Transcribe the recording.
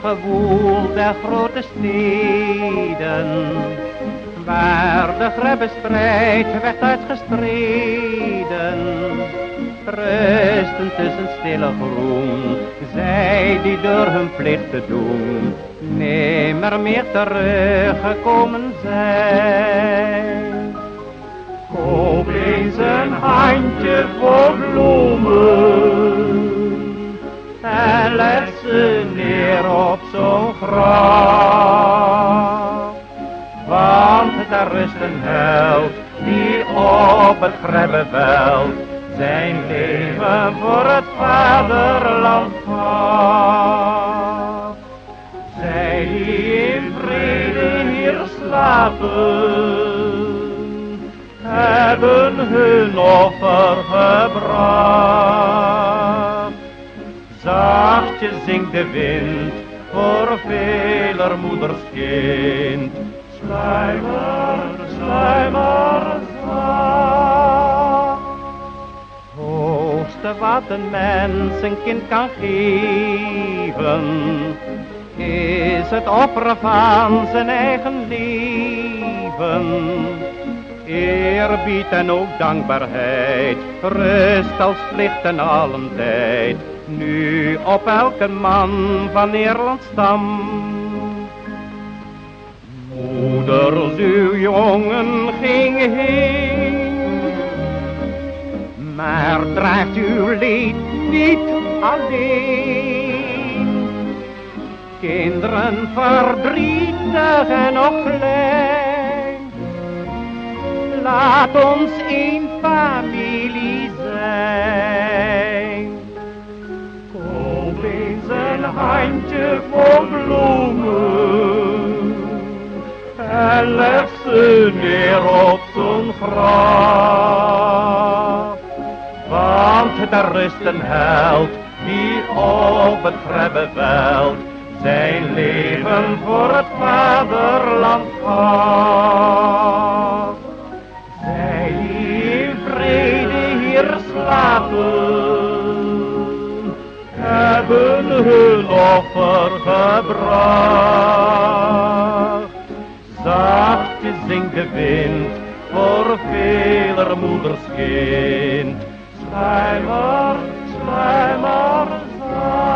gewoel der grote steden, waar de grebbestrijd werd uitgestreden. Rusten tussen stille groen, zij die door hun plicht te doen, nimmer meer teruggekomen zijn. Koop eens een handje voor bloemen en ze neer op zo'n graf. Want daar rust een held die op het Grebbeveld zijn leven voor het vaderland gaf. Zij die in vrede hier slapen, hebben hun offer gebracht. Zachtjes zingt de wind voor veler moeders kind. Sluimer, sluimer, zacht. Hoogste wat een mens een kind kan geven, is het offeren van zijn eigen leven eerbied en ook dankbaarheid, rust als plicht en allen tijd, nu op elke man van Nederland stam. Moeders, uw jongen ging heen, maar draagt uw leed niet alleen. Kinderen verdrietig en nog laat ons een familie zijn. Handje voor bloemen en leg ze neer op zo'n graf. Want daar rust een held die op het Grebbeveld zijn leven voor het vaderland gaf. Zij in vrede hier slapen, hebben hun offer gebracht. Zachtjes zingt de wind voor veler moeders kind. Schrijmer, schrijmer, schrijmer.